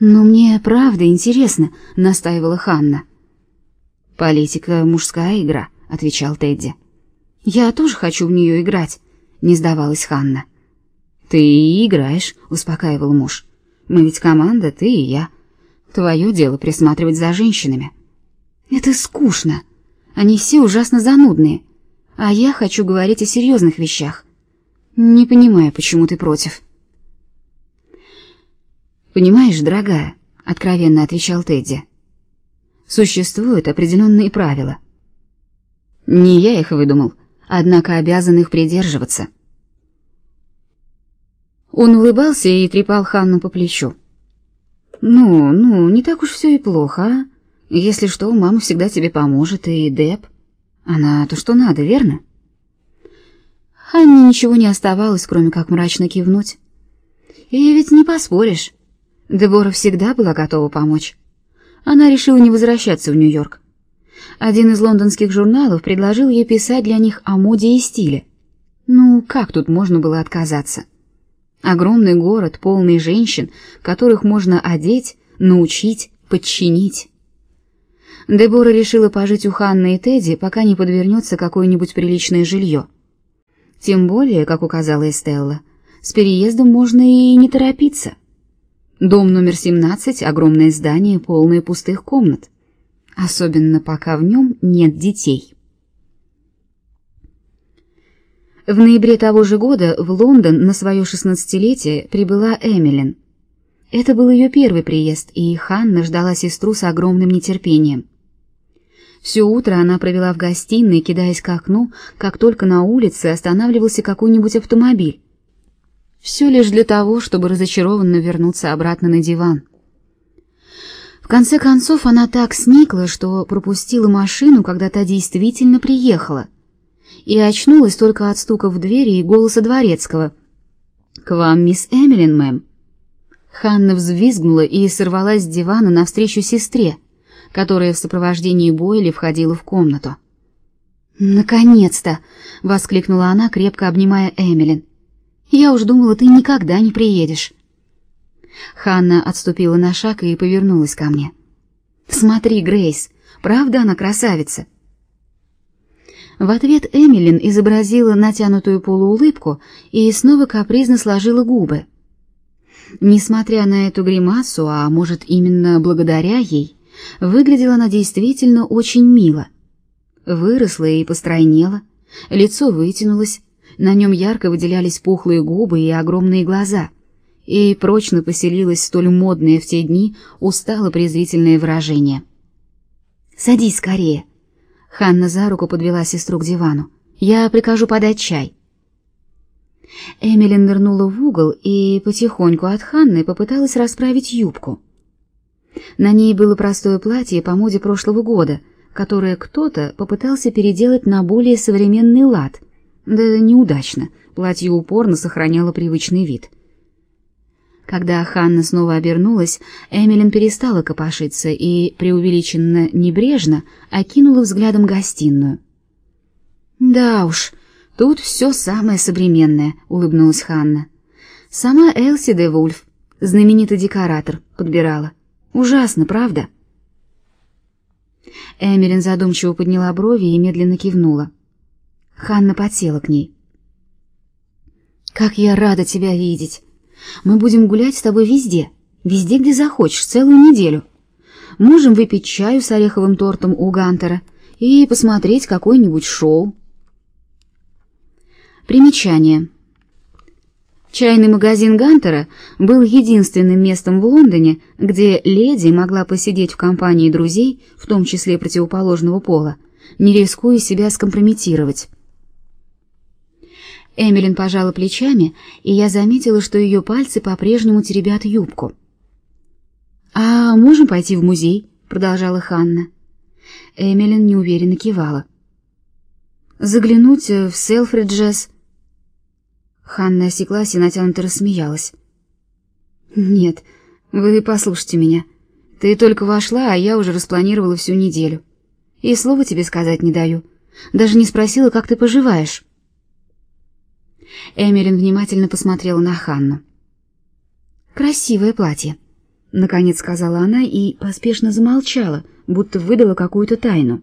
Но мне правда интересно, настаивала Ханна. Политика мужская игра, отвечал Тедди. Я тоже хочу в нее играть, не сдавалась Ханна. Ты и играешь, успокаивал муж. Мы ведь команда, ты и я. Твое дело присматривать за женщинами. Это скучно. Они все ужасно занудные. А я хочу говорить о серьезных вещах. Не понимаю, почему ты против. Понимаешь, дорогая, откровенно отвечал Тедди. Существуют определенные правила. Не я их выдумал, однако обязан их придерживаться. Он улыбался и трепал Ханну по плечу. Ну, ну, не так уж все и плохо, а? Если что, мама всегда тебе поможет, и Деб. Она то, что надо, верно? Ханне ничего не оставалось, кроме как мрачно кивнуть. И ведь не поспоришь. Дебора всегда была готова помочь. Она решила не возвращаться в Нью-Йорк. Один из лондонских журналов предложил ей писать для них о моде и стиле. Ну, как тут можно было отказаться? Огромный город, полный женщин, которых можно одеть, научить, подчинить. Дебора решила пожить у Ханны и Тедди, пока не подвернется какое-нибудь приличное жилье. Тем более, как указала Эстелла, с переездом можно и не торопиться. Дом номер 17 — огромное здание, полное пустых комнат. Особенно пока в нем нет детей. В ноябре того же года в Лондон на свое шестнадцатилетие прибыла Эмилин. Это был ее первый приезд, и Ханна ждала сестру с огромным нетерпением. Все утро она провела в гостиной, кидаясь к окну, как только на улице останавливался какой-нибудь автомобиль. Все лишь для того, чтобы разочарованно вернуться обратно на диван. В конце концов она так сникла, что пропустила машину, когда та действительно приехала — и очнулась только от стука в двери и голоса дворецкого. «К вам, мисс Эмилин, мэм». Ханна взвизгнула и сорвалась с дивана навстречу сестре, которая в сопровождении Бойли входила в комнату. «Наконец-то!» — воскликнула она, крепко обнимая Эмилин. «Я уж думала, ты никогда не приедешь». Ханна отступила на шаг и повернулась ко мне. «Смотри, Грейс, правда она красавица?» В ответ Эмилин изобразила натянутую полуулыбку и снова капризно сложила губы. Несмотря на эту гримасу, а может именно благодаря ей, выглядела она действительно очень мило. Выросла и постройнела, лицо вытянулось, на нем ярко выделялись пухлые губы и огромные глаза, и прочно поселилось столь модное в те дни устало-презрительное выражение. «Садись скорее», Ханна за руку подвела сестру к дивану. «Я прикажу подать чай». Эмилин нырнула в угол и потихоньку от Ханны попыталась расправить юбку. На ней было простое платье по моде прошлого года, которое кто-то попытался переделать на более современный лад. Да неудачно, платье упорно сохраняло привычный вид. Когда Ханна снова обернулась, Эмилин перестала копошиться и преувеличенно небрежно окинула взглядом гостиную. Да уж, тут все самое современное, улыбнулась Ханна. Сама Элси де Вульф, знаменитый декоратор, подбирала. Ужасно, правда? Эмилин задумчиво подняла брови и медленно кивнула. Ханна подсела к ней. Как я рада тебя видеть. Мы будем гулять с тобой везде, везде, где захочешь, целую неделю. Можем выпить чаю с ореховым тортом у Гантера и посмотреть какое-нибудь шоу. Примечание. Чайный магазин Гантера был единственным местом в Лондоне, где леди могла посидеть в компании друзей, в том числе противоположного пола, не рискуя себя скомпрометировать. Эмилин пожала плечами, и я заметила, что ее пальцы по-прежнему теребят юбку. «А можем пойти в музей?» — продолжала Ханна. Эмилин неуверенно кивала. «Заглянуть в Селфриджес...» Ханна осеклась и натянуто рассмеялась. «Нет, вы послушайте меня. Ты только вошла, а я уже распланировала всю неделю. И слова тебе сказать не даю. Даже не спросила, как ты поживаешь». Эмилин внимательно посмотрела на Ханну. «Красивое платье. — наконец сказала она и поспешно замолчала, будто выдала какую-то тайну.